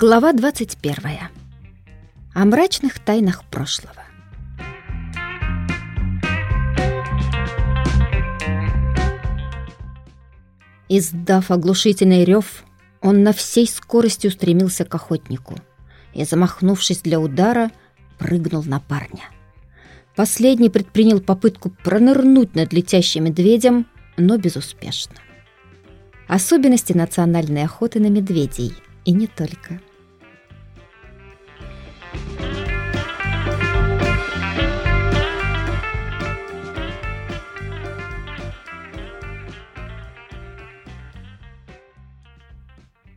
Глава 21. О мрачных тайнах прошлого. Издав оглушительный рев, он на всей скорости устремился к охотнику и, замахнувшись для удара, прыгнул на парня. Последний предпринял попытку пронырнуть над летящим медведем, но безуспешно. Особенности национальной охоты на медведей – и не только.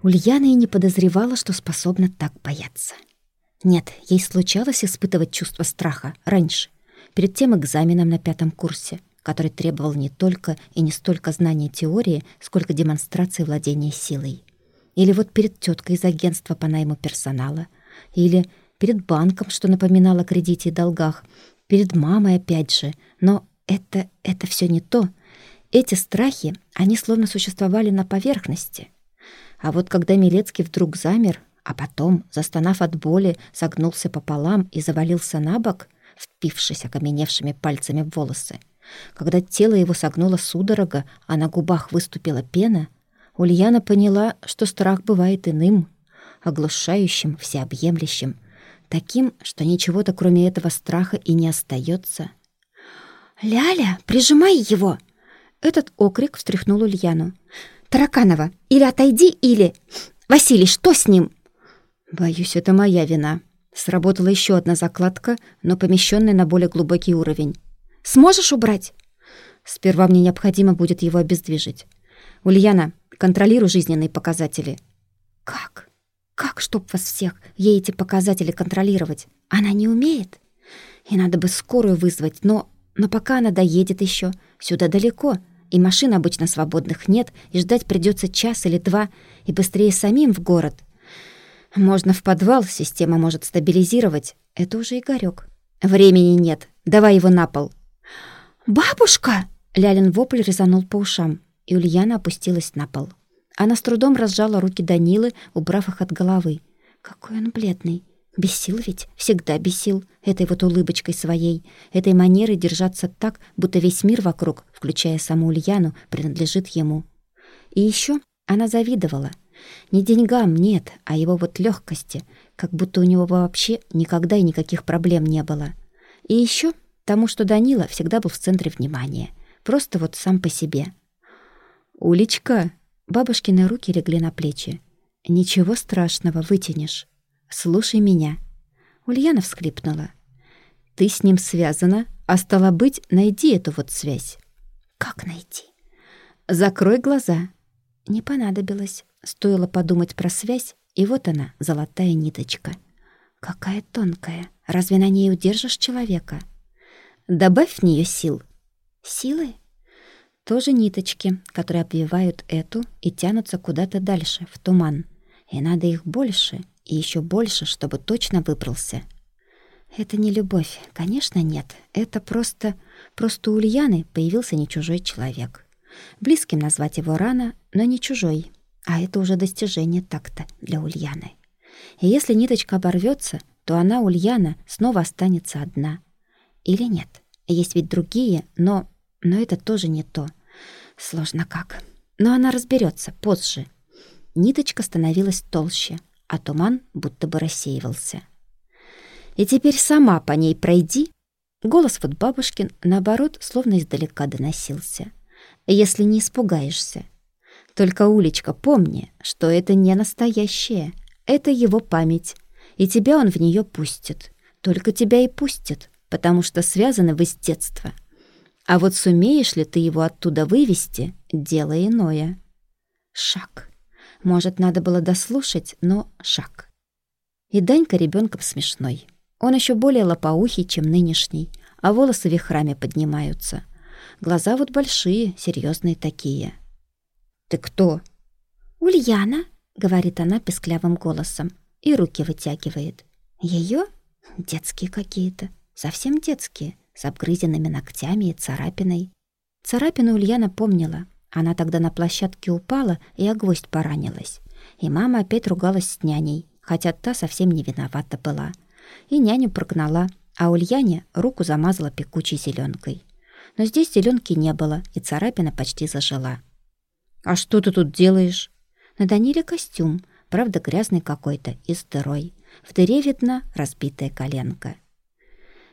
Ульяна и не подозревала, что способна так бояться. Нет, ей случалось испытывать чувство страха раньше, перед тем экзаменом на пятом курсе, который требовал не только и не столько знания теории, сколько демонстрации владения силой. Или вот перед теткой из агентства по найму персонала. Или перед банком, что напоминало о кредите и долгах. Перед мамой опять же. Но это, это все не то. Эти страхи, они словно существовали на поверхности. А вот когда Милецкий вдруг замер, а потом, застонав от боли, согнулся пополам и завалился на бок, впившись окаменевшими пальцами в волосы, когда тело его согнуло судорога, а на губах выступила пена, Ульяна поняла, что страх бывает иным, оглушающим, всеобъемлющим, таким, что ничего-то кроме этого страха и не остается. «Ляля, прижимай его!» Этот окрик встряхнул Ульяну. «Тараканова, или отойди, или... Василий, что с ним?» «Боюсь, это моя вина». Сработала еще одна закладка, но помещенная на более глубокий уровень. «Сможешь убрать?» «Сперва мне необходимо будет его обездвижить. Ульяна, Контролирую жизненные показатели». «Как? Как, чтоб вас всех, ей эти показатели контролировать? Она не умеет? И надо бы скорую вызвать, но... Но пока она доедет еще, сюда далеко, и машин обычно свободных нет, и ждать придется час или два, и быстрее самим в город. Можно в подвал, система может стабилизировать. Это уже Игорёк. Времени нет, давай его на пол. «Бабушка!» — Лялин вопль резанул по ушам и Ульяна опустилась на пол. Она с трудом разжала руки Данилы, убрав их от головы. Какой он бледный. Бесил ведь, всегда бесил, этой вот улыбочкой своей, этой манерой держаться так, будто весь мир вокруг, включая саму Ульяну, принадлежит ему. И еще она завидовала. Не деньгам, нет, а его вот легкости, как будто у него вообще никогда и никаких проблем не было. И еще тому, что Данила всегда был в центре внимания, просто вот сам по себе — «Улечка!» Бабушкины руки легли на плечи. «Ничего страшного, вытянешь. Слушай меня». Ульяна всхлипнула. «Ты с ним связана, а стало быть, найди эту вот связь». «Как найти?» «Закрой глаза». Не понадобилось. Стоило подумать про связь, и вот она, золотая ниточка. Какая тонкая. Разве на ней удержишь человека? Добавь в нее сил. Силы? Тоже ниточки, которые обвивают эту и тянутся куда-то дальше, в туман. И надо их больше, и еще больше, чтобы точно выбрался. Это не любовь, конечно, нет. Это просто... Просто у Ульяны появился не чужой человек. Близким назвать его рано, но не чужой. А это уже достижение такта для Ульяны. И если ниточка оборвется, то она, Ульяна, снова останется одна. Или нет? Есть ведь другие, но но это тоже не то. Сложно как. Но она разберется позже. Ниточка становилась толще, а туман будто бы рассеивался. И теперь сама по ней пройди. Голос вот бабушкин, наоборот, словно издалека доносился. Если не испугаешься. Только, Улечка, помни, что это не настоящее. Это его память. И тебя он в нее пустит. Только тебя и пустит, потому что связаны вы с детства. А вот сумеешь ли ты его оттуда вывести — дело иное. Шаг. Может, надо было дослушать, но шаг. И Данька ребенком смешной. Он еще более лопоухий, чем нынешний, а волосы вихрами поднимаются. Глаза вот большие, серьезные такие. «Ты кто?» «Ульяна», — говорит она песклявым голосом, и руки вытягивает. Ее Детские какие-то, совсем детские с обгрызенными ногтями и царапиной. Царапину Ульяна помнила. Она тогда на площадке упала и о гвоздь поранилась. И мама опять ругалась с няней, хотя та совсем не виновата была. И няню прогнала, а Ульяне руку замазала пекучей зеленкой. Но здесь зеленки не было, и царапина почти зажила. «А что ты тут делаешь?» На Даниле костюм, правда грязный какой-то и с дырой. В дыре видна разбитая коленка.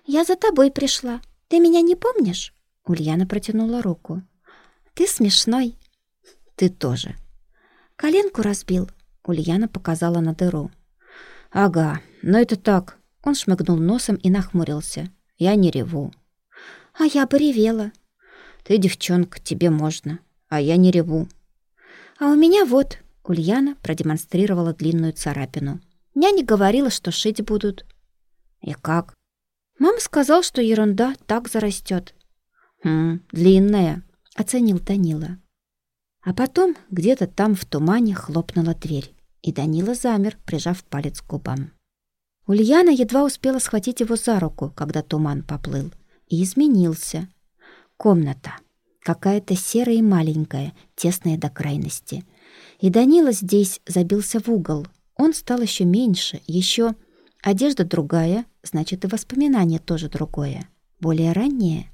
«Я за тобой пришла. Ты меня не помнишь?» Ульяна протянула руку. «Ты смешной». «Ты тоже». «Коленку разбил?» Ульяна показала на дыру. «Ага, но это так». Он шмыгнул носом и нахмурился. «Я не реву». «А я бы ревела». «Ты девчонка, тебе можно, а я не реву». «А у меня вот...» Ульяна продемонстрировала длинную царапину. «Няня говорила, что шить будут». «И как?» «Мама сказала, что ерунда так зарастет». «Хм, длинная», — оценил Данила. А потом где-то там в тумане хлопнула дверь, и Данила замер, прижав палец к губам. Ульяна едва успела схватить его за руку, когда туман поплыл, и изменился. Комната. Какая-то серая и маленькая, тесная до крайности. И Данила здесь забился в угол. Он стал еще меньше, еще... Одежда другая, значит, и воспоминание тоже другое. Более раннее.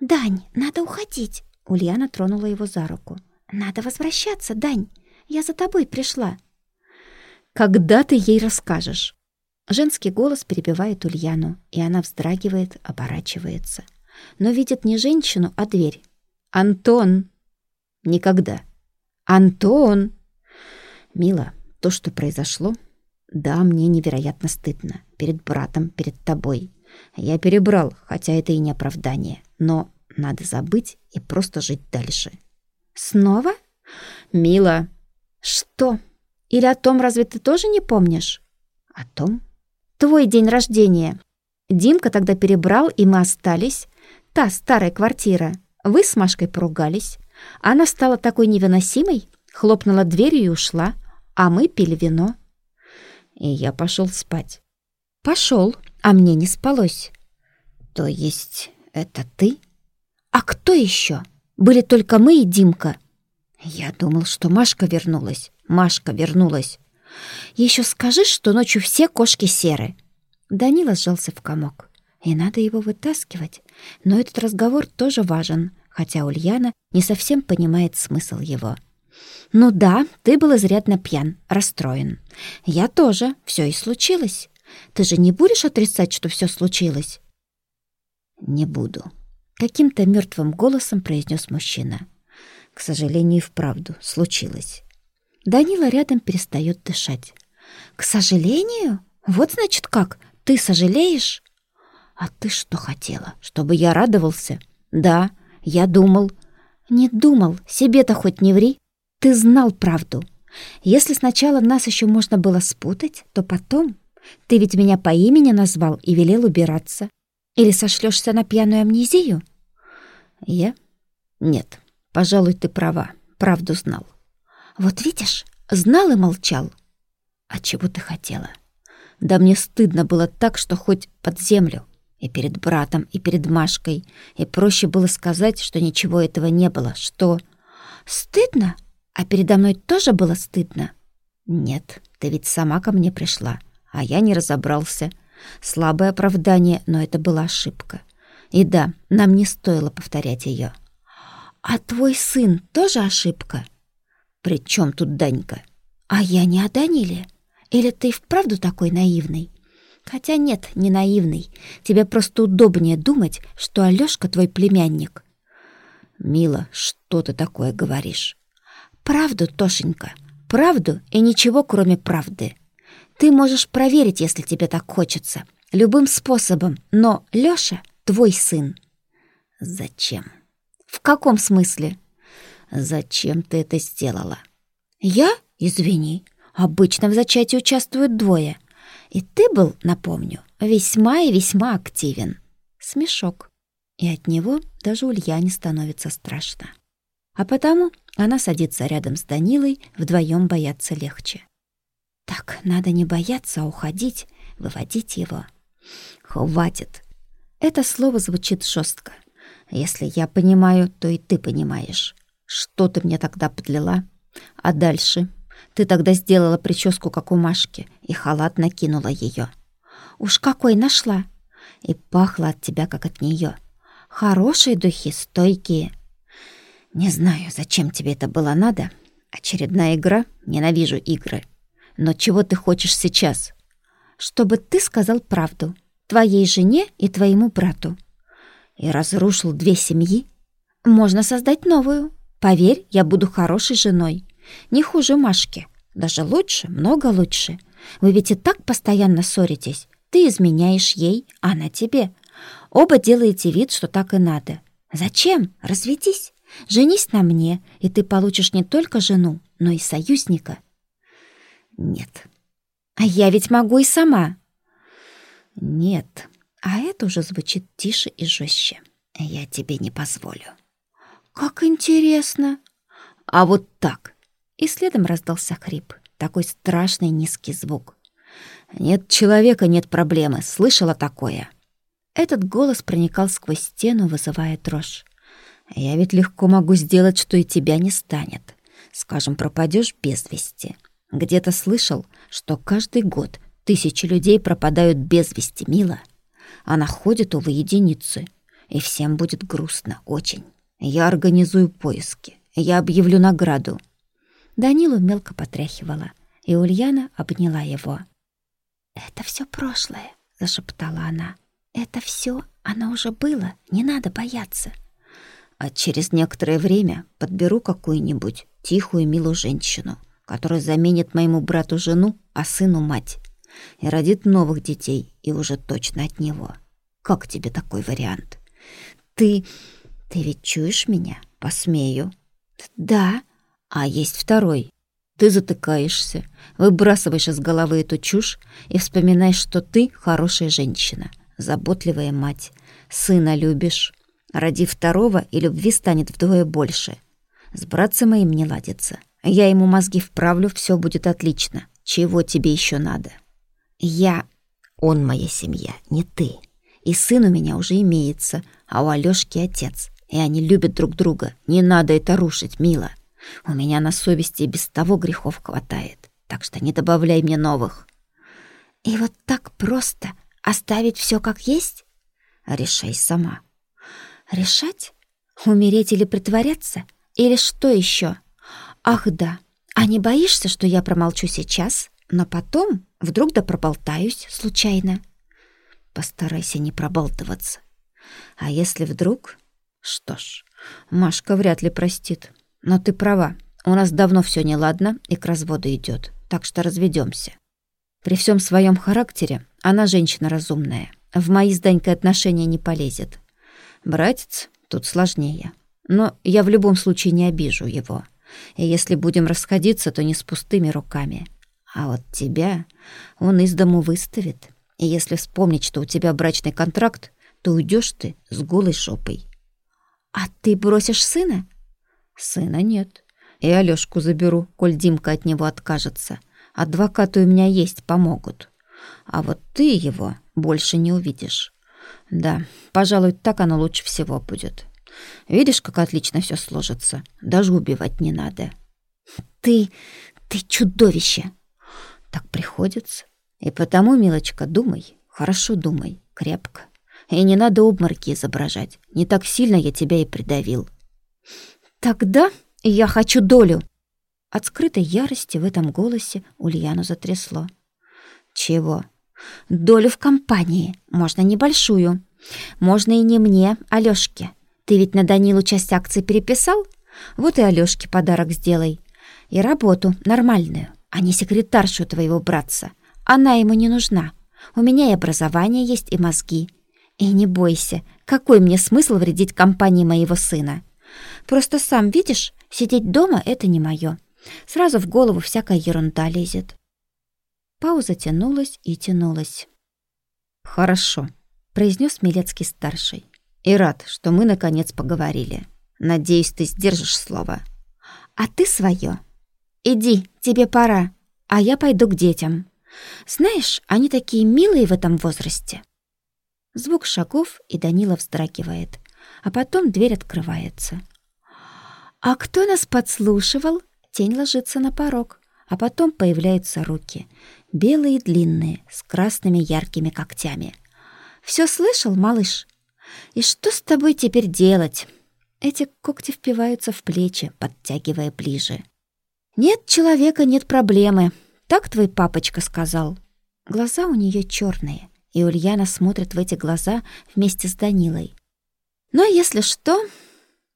«Дань, надо уходить!» Ульяна тронула его за руку. «Надо возвращаться, Дань. Я за тобой пришла». «Когда ты ей расскажешь?» Женский голос перебивает Ульяну, и она вздрагивает, оборачивается. Но видит не женщину, а дверь. «Антон!» «Никогда!» «Антон!» «Мила, то, что произошло, да, мне невероятно стыдно. Перед братом, перед тобой. Я перебрал, хотя это и не оправдание. Но надо забыть и просто жить дальше. Снова? Мила. Что? Или о том разве ты тоже не помнишь? О том? Твой день рождения. Димка тогда перебрал, и мы остались. Та старая квартира. Вы с Машкой поругались. Она стала такой невыносимой, хлопнула дверью и ушла, а мы пили вино. И я пошел спать. Пошел, а мне не спалось. То есть это ты? А кто еще? Были только мы и Димка. Я думал, что Машка вернулась. Машка вернулась. Еще скажи, что ночью все кошки серы. Данила сжался в комок. И надо его вытаскивать. Но этот разговор тоже важен, хотя Ульяна не совсем понимает смысл его. «Ну да, ты был изрядно пьян, расстроен. Я тоже, все и случилось. Ты же не будешь отрицать, что все случилось?» «Не буду», Каким-то мертвым голосом произнес мужчина. К сожалению, и вправду случилось. Данила рядом перестает дышать. «К сожалению? Вот значит как? Ты сожалеешь?» «А ты что хотела? Чтобы я радовался?» «Да, я думал». «Не думал, себе-то хоть не ври. Ты знал правду. Если сначала нас еще можно было спутать, то потом... Ты ведь меня по имени назвал и велел убираться. Или сошлешься на пьяную амнезию?» Я? Нет, пожалуй, ты права, правду знал. Вот видишь, знал и молчал. А чего ты хотела? Да мне стыдно было так, что хоть под землю. И перед братом, и перед Машкой. И проще было сказать, что ничего этого не было, что... Стыдно? А передо мной тоже было стыдно? Нет, ты ведь сама ко мне пришла, а я не разобрался. Слабое оправдание, но это была ошибка. И да, нам не стоило повторять ее. «А твой сын тоже ошибка?» «При чем тут Данька?» «А я не о Даниле. Или ты вправду такой наивный?» «Хотя нет, не наивный. Тебе просто удобнее думать, что Алёшка твой племянник». «Мила, что ты такое говоришь?» «Правду, Тошенька, правду и ничего, кроме правды. Ты можешь проверить, если тебе так хочется, любым способом, но Лёша твой сын». «Зачем?» «В каком смысле?» «Зачем ты это сделала?» «Я? Извини. Обычно в зачатии участвуют двое. И ты был, напомню, весьма и весьма активен». Смешок. И от него даже Ульяне становится страшно. А потому она садится рядом с Данилой, вдвоем бояться легче. Так, надо не бояться, а уходить, выводить его. «Хватит!» Это слово звучит жестко. Если я понимаю, то и ты понимаешь. Что ты мне тогда подлила? А дальше? Ты тогда сделала прическу, как у Машки, и халат накинула ее. Уж какой нашла! И пахло от тебя, как от нее. Хорошие духи, стойкие. Не знаю, зачем тебе это было надо. Очередная игра? Ненавижу игры. Но чего ты хочешь сейчас? Чтобы ты сказал правду. Твоей жене и твоему брату. И разрушил две семьи? Можно создать новую. Поверь, я буду хорошей женой. Не хуже Машки. Даже лучше, много лучше. Вы ведь и так постоянно ссоритесь. Ты изменяешь ей, она тебе. Оба делаете вид, что так и надо. Зачем? Разведись. Женись на мне, и ты получишь не только жену, но и союзника. Нет. А я ведь могу и сама. Нет. А это уже звучит тише и жестче. Я тебе не позволю. Как интересно. А вот так. И следом раздался хрип. Такой страшный низкий звук. Нет человека, нет проблемы. Слышала такое? Этот голос проникал сквозь стену, вызывая дрожь. Я ведь легко могу сделать, что и тебя не станет. Скажем, пропадешь без вести. Где-то слышал, что каждый год тысячи людей пропадают без вести, мило. А находят, увы, единицы. И всем будет грустно, очень. Я организую поиски. Я объявлю награду. Данилу мелко потряхивала, и Ульяна обняла его. «Это все прошлое», — зашептала она. «Это все, оно уже было, не надо бояться а через некоторое время подберу какую-нибудь тихую, милую женщину, которая заменит моему брату жену, а сыну мать, и родит новых детей, и уже точно от него. Как тебе такой вариант? Ты... ты ведь чуешь меня? Посмею. Да. А есть второй. Ты затыкаешься, выбрасываешь из головы эту чушь и вспоминаешь, что ты хорошая женщина, заботливая мать, сына любишь, Ради второго и любви станет вдвое больше. С братцем моим не ладится. Я ему мозги вправлю, все будет отлично. Чего тебе еще надо? Я... Он моя семья, не ты. И сын у меня уже имеется, а у Алёшки отец. И они любят друг друга. Не надо это рушить, мила. У меня на совести и без того грехов хватает. Так что не добавляй мне новых. И вот так просто оставить все как есть? Решай сама. Решать? Умереть или притворяться? Или что еще? Ах да, а не боишься, что я промолчу сейчас, но потом вдруг да проболтаюсь случайно? Постарайся не пробалтываться. А если вдруг... Что ж, Машка вряд ли простит. Но ты права, у нас давно все неладно и к разводу идет, так что разведемся. При всем своем характере она женщина разумная. В мои с Данькой отношения не полезет. Братец тут сложнее. Но я в любом случае не обижу его. И если будем расходиться, то не с пустыми руками. А вот тебя он из дому выставит. И если вспомнить, что у тебя брачный контракт, то уйдешь ты с голой шопой. А ты бросишь сына? Сына нет. И Алёшку заберу, коль Димка от него откажется. Адвокаты у меня есть, помогут. А вот ты его больше не увидишь. Да, пожалуй, так оно лучше всего будет. Видишь, как отлично все сложится. Даже убивать не надо. Ты... ты чудовище. Так приходится. И потому, милочка, думай, хорошо думай, крепко. И не надо обморки изображать. Не так сильно я тебя и придавил. Тогда я хочу долю. От скрытой ярости в этом голосе Ульяну затрясло. Чего? Долю в компании, можно небольшую. Можно и не мне, Алёшке. Ты ведь на Данилу часть акций переписал? Вот и Алёшке подарок сделай. И работу нормальную, а не секретаршу твоего братца. Она ему не нужна. У меня и образование есть, и мозги. И не бойся, какой мне смысл вредить компании моего сына? Просто сам видишь, сидеть дома — это не моё. Сразу в голову всякая ерунда лезет. Пауза тянулась и тянулась. «Хорошо», — произнес Милецкий-старший. «И рад, что мы, наконец, поговорили. Надеюсь, ты сдержишь слово». «А ты свое. Иди, тебе пора, а я пойду к детям. Знаешь, они такие милые в этом возрасте». Звук шагов, и Данила вздрагивает, а потом дверь открывается. «А кто нас подслушивал?» Тень ложится на порог. а потом появляются руки, белые длинные, с красными яркими когтями. Все слышал, малыш? И что с тобой теперь делать?» Эти когти впиваются в плечи, подтягивая ближе. «Нет человека, нет проблемы», — так твой папочка сказал. Глаза у нее черные, и Ульяна смотрит в эти глаза вместе с Данилой. Но если что...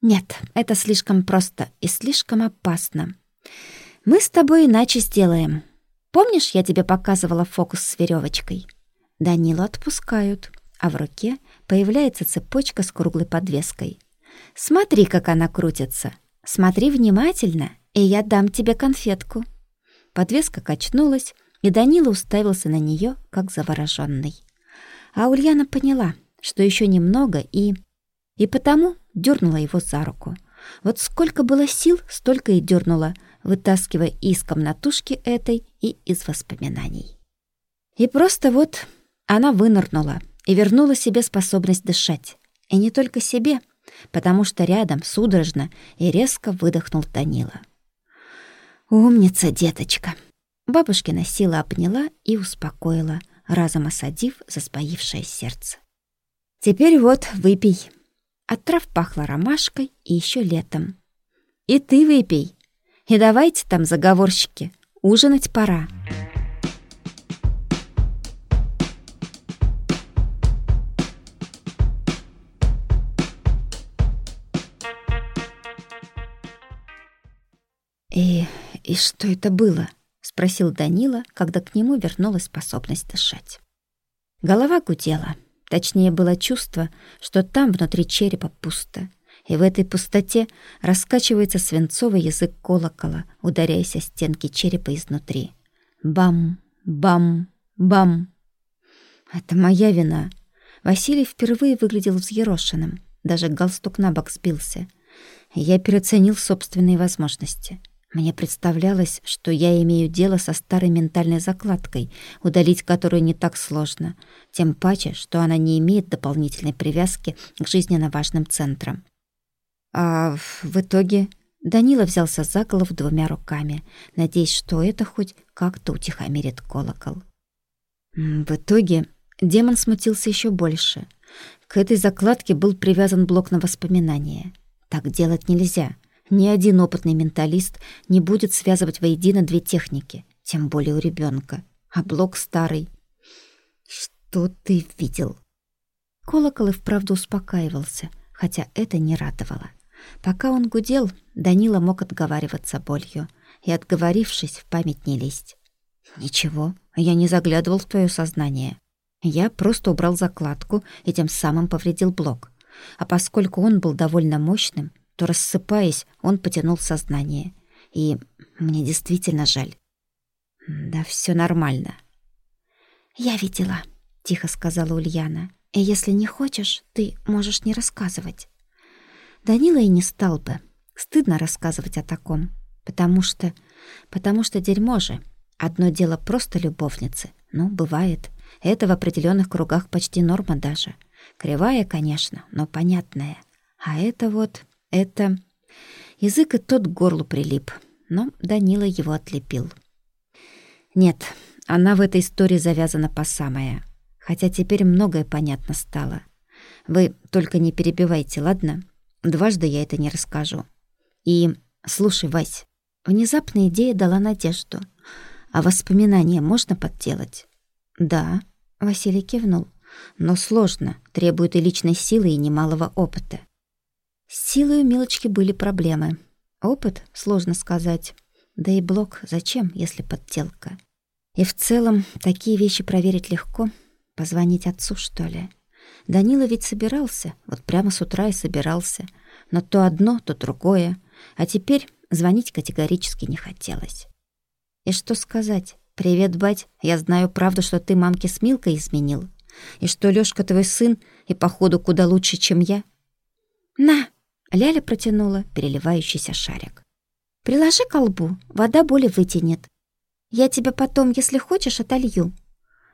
Нет, это слишком просто и слишком опасно. Мы с тобой иначе сделаем. Помнишь, я тебе показывала фокус с веревочкой? Данилу отпускают, а в руке появляется цепочка с круглой подвеской. Смотри, как она крутится. Смотри внимательно, и я дам тебе конфетку. Подвеска качнулась, и Данила уставился на нее, как завороженный. А Ульяна поняла, что еще немного, и... И потому дернула его за руку. Вот сколько было сил, столько и дернула, вытаскивая из комнатушки этой и из воспоминаний. И просто вот она вынырнула и вернула себе способность дышать. И не только себе, потому что рядом судорожно и резко выдохнул Данила. «Умница, деточка!» Бабушкина сила обняла и успокоила, разом осадив заспоившее сердце. «Теперь вот, выпей». От трав пахло ромашкой и еще летом. «И ты выпей. И давайте там, заговорщики, ужинать пора». «И, что это было?» — спросил Данила, когда к нему вернулась способность дышать. Голова гудела. Точнее, было чувство, что там внутри черепа пусто. И в этой пустоте раскачивается свинцовый язык колокола, ударяясь о стенки черепа изнутри. Бам, бам, бам. Это моя вина. Василий впервые выглядел взъерошенным. Даже галстук на бок сбился. Я переоценил собственные возможности — мне представлялось, что я имею дело со старой ментальной закладкой, удалить которую не так сложно, тем паче, что она не имеет дополнительной привязки к жизненно важным центрам. А в итоге Данила взялся за голову двумя руками, надеясь, что это хоть как-то утихомирит колокол. В итоге демон смутился еще больше. К этой закладке был привязан блок на воспоминания. Так делать нельзя — ни один опытный менталист не будет связывать воедино две техники, тем более у ребенка. А блок старый. Что ты видел? Колокол и вправду успокаивался, хотя это не радовало. Пока он гудел, Данила мог отговариваться болью и, отговорившись, в память не лезть. «Ничего, я не заглядывал в твое сознание. Я просто убрал закладку и тем самым повредил блок. А поскольку он был довольно мощным, то, рассыпаясь, он потянул сознание. И мне действительно жаль. Да все нормально. «Я видела», — тихо сказала Ульяна. «И если не хочешь, ты можешь не рассказывать». Данила и не стал бы. Стыдно рассказывать о таком. Потому что... Потому что дерьмо же. Одно дело просто любовницы. Ну, бывает. Это в определенных кругах почти норма даже. Кривая, конечно, но понятная. А это вот... Это... Язык и тот к горлу прилип, но Данила его отлепил. Нет, она в этой истории завязана по самое. Хотя теперь многое понятно стало. Вы только не перебивайте, ладно? Дважды я это не расскажу. И, слушай, Вась, внезапная идея дала надежду. А воспоминания можно подделать? Да, Василий кивнул. Но сложно, требует и личной силы, и немалого опыта. С силой у Милочки были проблемы. Опыт, сложно сказать. Да и блок зачем, если подделка? И в целом такие вещи проверить легко. Позвонить отцу, что ли? Данила ведь собирался, вот прямо с утра и собирался. Но то одно, то другое. А теперь звонить категорически не хотелось. И что сказать? «Привет, бать, я знаю правду, что ты мамке с Милкой изменил. И что Лёшка твой сын, и походу куда лучше, чем я». «На!» Ляля протянула переливающийся шарик. «Приложи к колбу, вода боли вытянет. Я тебя потом, если хочешь, отолью».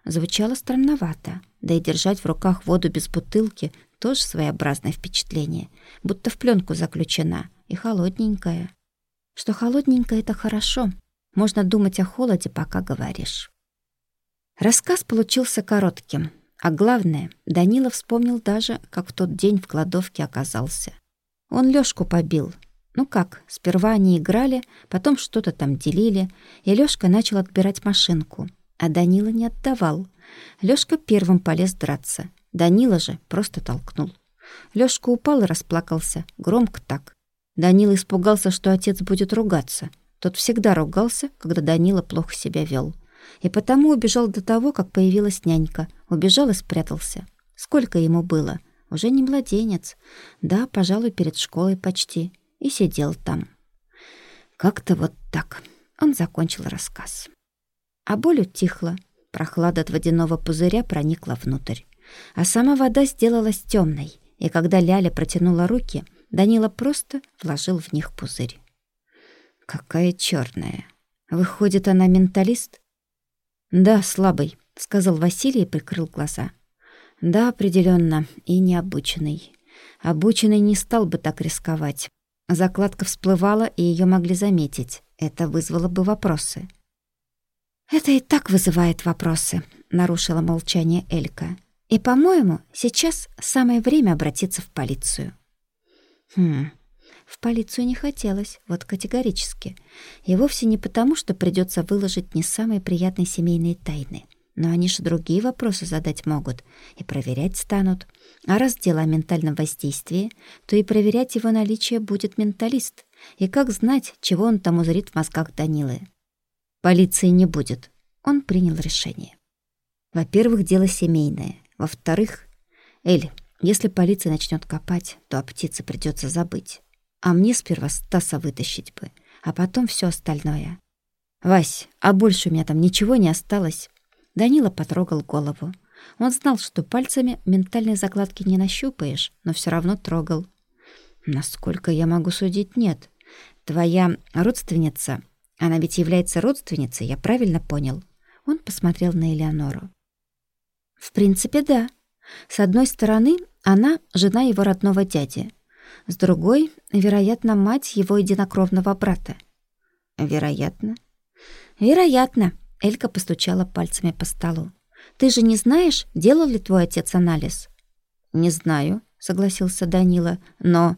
Звучало странновато, да и держать в руках воду без бутылки тоже своеобразное впечатление, будто в пленку заключена и холодненькая. Что холодненькая — это хорошо. Можно думать о холоде, пока говоришь. Рассказ получился коротким, а главное, Данила вспомнил даже, как в тот день в кладовке оказался. Он Лёшку побил. Ну как, сперва они играли, потом что-то там делили, и Лёшка начал отбирать машинку, а Данила не отдавал. Лёшка первым полез драться. Данила же просто толкнул. Лёшка упал и расплакался, громко так. Данила испугался, что отец будет ругаться. Тот всегда ругался, когда Данила плохо себя вел. И потому убежал до того, как появилась нянька. Убежал и спрятался. Сколько ему было? Уже не младенец. Да, пожалуй, перед школой почти. И сидел там. Как-то вот так. Он закончил рассказ. А боль утихла. Прохлада от водяного пузыря проникла внутрь. А сама вода сделалась темной. И когда Ляля протянула руки, Данила просто вложил в них пузырь. Какая черная. Выходит, она менталист? Да, слабый, сказал Василий и прикрыл глаза. Да, определенно, и необученный. Обученный не стал бы так рисковать. Закладка всплывала, и ее могли заметить. Это вызвало бы вопросы. «Это и так вызывает вопросы», — нарушила молчание Элька. «И, по-моему, сейчас самое время обратиться в полицию». «Хм, в полицию не хотелось, вот категорически. И вовсе не потому, что придется выложить не самые приятные семейные тайны. Но они же другие вопросы задать могут и проверять станут. А раз дело о ментальном воздействии, то и проверять его наличие будет менталист. И как знать, чего он там узрит в мозгах Данилы? Полиции не будет. Он принял решение. Во-первых, дело семейное. Во-вторых, Эль, если полиция начнет копать, то о птице придется забыть. А мне сперва Стаса вытащить бы, а потом все остальное. «Вась, а больше у меня там ничего не осталось?» Данила потрогал голову. Он знал, что пальцами ментальной закладки не нащупаешь, но все равно трогал. «Насколько я могу судить, нет. Твоя родственница, она ведь является родственницей, я правильно понял?» Он посмотрел на Элеонору. «В принципе, да. С одной стороны, она — жена его родного дяди, с другой, вероятно, мать его единокровного брата. Вероятно. Вероятно. Элька постучала пальцами по столу. Ты же не знаешь, делал ли твой отец анализ? Не знаю, согласился Данила, но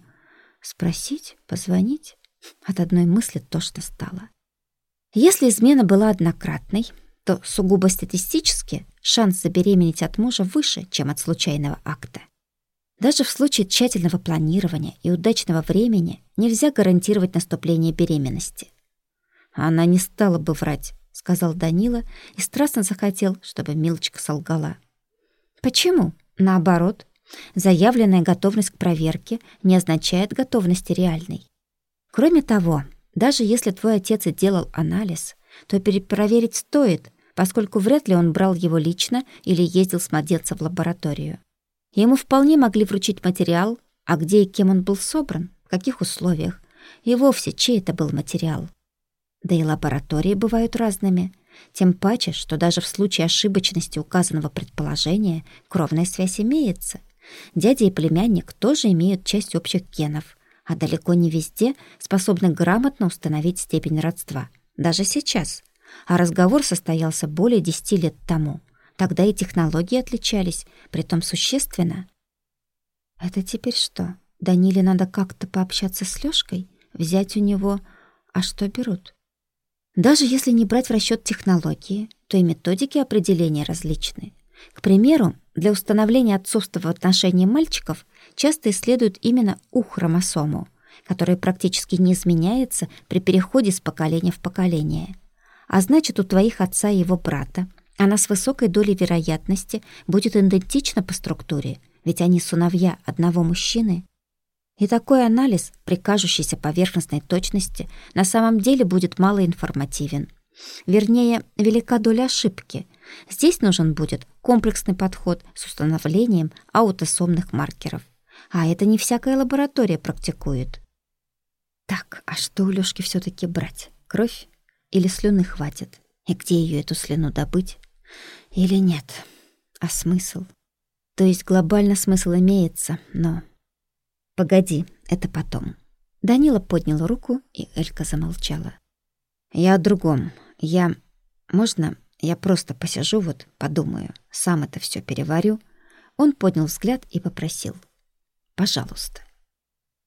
спросить, позвонить от одной мысли тошно стало. Если измена была однократной, то сугубо статистически шанс забеременеть от мужа выше, чем от случайного акта. Даже в случае тщательного планирования и удачного времени нельзя гарантировать наступление беременности. Она не стала бы врать, сказал Данила и страстно захотел, чтобы Милочка солгала. Почему? Наоборот, заявленная готовность к проверке не означает готовности реальной. Кроме того, даже если твой отец и делал анализ, то перепроверить стоит, поскольку вряд ли он брал его лично или ездил с младенцем в лабораторию. Ему вполне могли вручить материал, а где и кем он был собран, в каких условиях, и вовсе чей это был материал. Да и лаборатории бывают разными, тем паче, что даже в случае ошибочности указанного предположения кровная связь имеется. Дядя и племянник тоже имеют часть общих генов, а далеко не везде способны грамотно установить степень родства, даже сейчас. А разговор состоялся более десяти лет тому — Тогда и технологии отличались, притом существенно. Это теперь что? Даниле надо как-то пообщаться с Лёшкой, взять у него... А что берут? Даже если не брать в расчет технологии, то и методики определения различны. К примеру, для установления отцовства в отношении мальчиков часто исследуют именно У-хромосому, которая практически не изменяется при переходе с поколения в поколение. А значит, у твоих отца и его брата она с высокой долей вероятности будет идентична по структуре, ведь они сыновья одного мужчины. И такой анализ, при поверхностной точности, на самом деле будет малоинформативен. Вернее, велика доля ошибки. Здесь нужен будет комплексный подход с установлением аутосомных маркеров. А это не всякая лаборатория практикует. Так, а что у Лёшки все таки брать? Кровь? Или слюны хватит? И где ее эту слюну добыть? Или нет? А смысл? То есть глобально смысл имеется, но... Погоди, это потом. Данила поднял руку, и Элька замолчала. Я о другом. Я... Можно я просто посижу вот, подумаю, сам это все переварю?» Он поднял взгляд и попросил. «Пожалуйста».